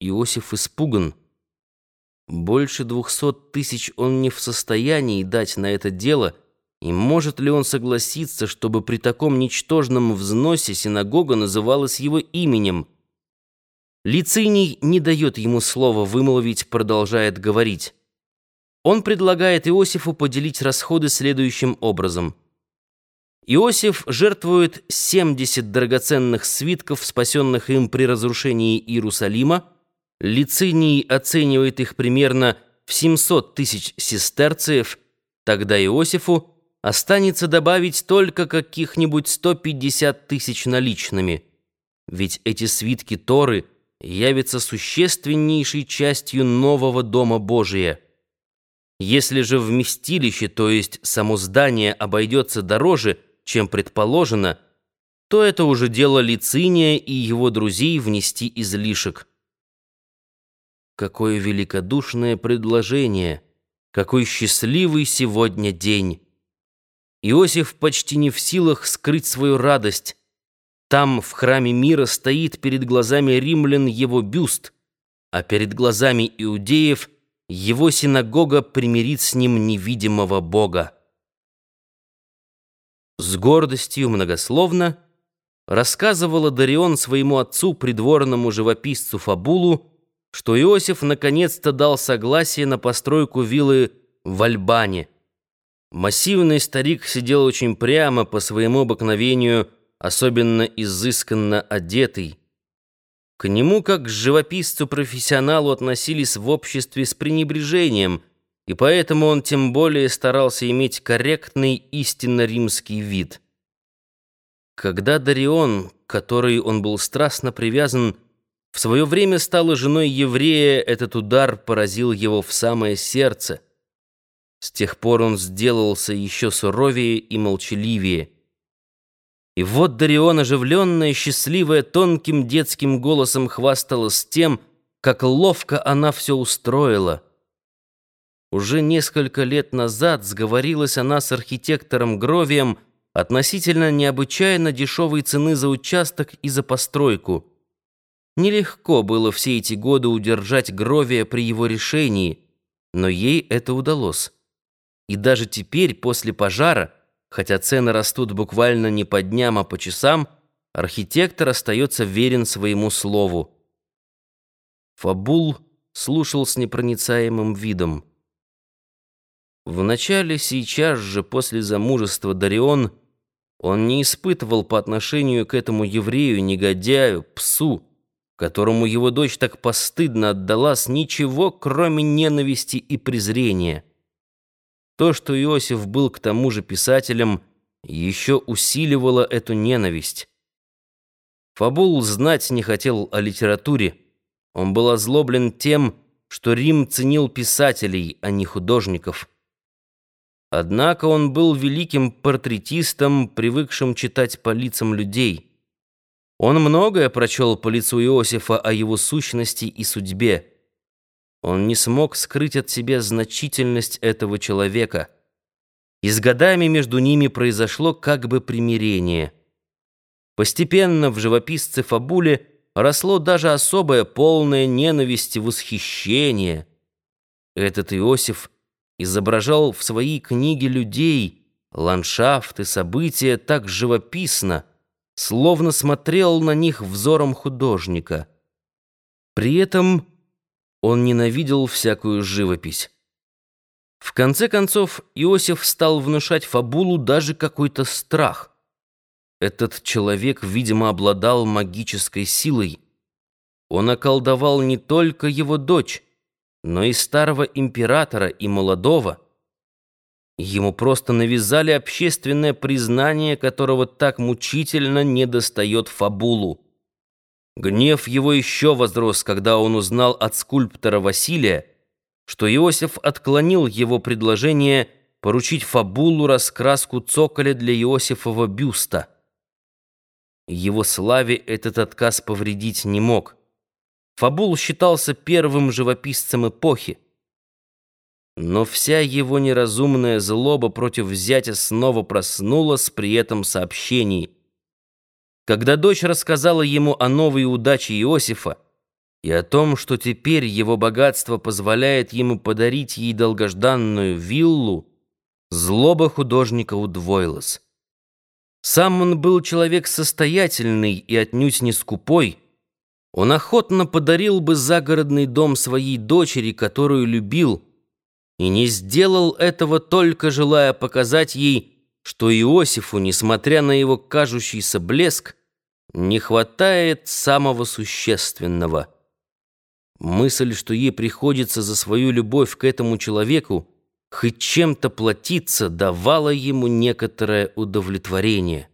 Иосиф испуган. Больше двухсот тысяч он не в состоянии дать на это дело, и может ли он согласиться, чтобы при таком ничтожном взносе синагога называлась его именем? Лициний не дает ему слова вымолвить, продолжает говорить. Он предлагает Иосифу поделить расходы следующим образом. Иосиф жертвует 70 драгоценных свитков, спасенных им при разрушении Иерусалима, Лициний оценивает их примерно в 700 тысяч сестерциев, тогда Иосифу останется добавить только каких-нибудь 150 тысяч наличными. Ведь эти свитки Торы явятся существеннейшей частью нового Дома Божия. Если же вместилище, то есть само здание, обойдется дороже, чем предположено, то это уже дело Лициния и его друзей внести излишек. Какое великодушное предложение! Какой счастливый сегодня день! Иосиф почти не в силах скрыть свою радость. Там, в храме мира, стоит перед глазами римлян его бюст, а перед глазами иудеев его синагога примирит с ним невидимого Бога. С гордостью многословно рассказывала Дарион своему отцу, придворному живописцу Фабулу, что Иосиф наконец-то дал согласие на постройку виллы в Альбане. Массивный старик сидел очень прямо по своему обыкновению, особенно изысканно одетый. К нему, как к живописцу-профессионалу, относились в обществе с пренебрежением, и поэтому он тем более старался иметь корректный истинно римский вид. Когда Дарион, который он был страстно привязан, в свое время стала женой еврея, этот удар поразил его в самое сердце. С тех пор он сделался еще суровее и молчаливее. И вот Дарион, оживленная, счастливая, тонким детским голосом хвасталась тем, как ловко она все устроила. Уже несколько лет назад сговорилась она с архитектором Гровием относительно необычайно дешевой цены за участок и за постройку — Нелегко было все эти годы удержать Гровия при его решении, но ей это удалось. И даже теперь, после пожара, хотя цены растут буквально не по дням, а по часам, архитектор остается верен своему слову. Фабул слушал с непроницаемым видом. Вначале, сейчас же, после замужества Дарион, он не испытывал по отношению к этому еврею, негодяю, псу, которому его дочь так постыдно отдалась, ничего, кроме ненависти и презрения. То, что Иосиф был к тому же писателем, еще усиливало эту ненависть. Фабул знать не хотел о литературе. Он был озлоблен тем, что Рим ценил писателей, а не художников. Однако он был великим портретистом, привыкшим читать по лицам людей. Он многое прочел по лицу Иосифа о его сущности и судьбе. Он не смог скрыть от себя значительность этого человека. И с годами между ними произошло как бы примирение. Постепенно в живописце Фабуле росло даже особое полное ненависть и восхищение. Этот Иосиф изображал в своей книге людей, ландшафты, события так живописно, словно смотрел на них взором художника. При этом он ненавидел всякую живопись. В конце концов, Иосиф стал внушать Фабулу даже какой-то страх. Этот человек, видимо, обладал магической силой. Он околдовал не только его дочь, но и старого императора и молодого. Ему просто навязали общественное признание, которого так мучительно недостает Фабулу. Гнев его еще возрос, когда он узнал от скульптора Василия, что Иосиф отклонил его предложение поручить Фабулу раскраску цоколя для Иосифова бюста. Его славе этот отказ повредить не мог. Фабул считался первым живописцем эпохи. Но вся его неразумная злоба против зятя снова проснулась при этом сообщении. Когда дочь рассказала ему о новой удаче Иосифа, и о том, что теперь его богатство позволяет ему подарить ей долгожданную виллу, злоба художника удвоилась. Сам он был человек состоятельный и отнюдь не скупой. Он охотно подарил бы загородный дом своей дочери, которую любил, и не сделал этого только желая показать ей, что Иосифу, несмотря на его кажущийся блеск, не хватает самого существенного. Мысль, что ей приходится за свою любовь к этому человеку хоть чем-то платиться, давала ему некоторое удовлетворение.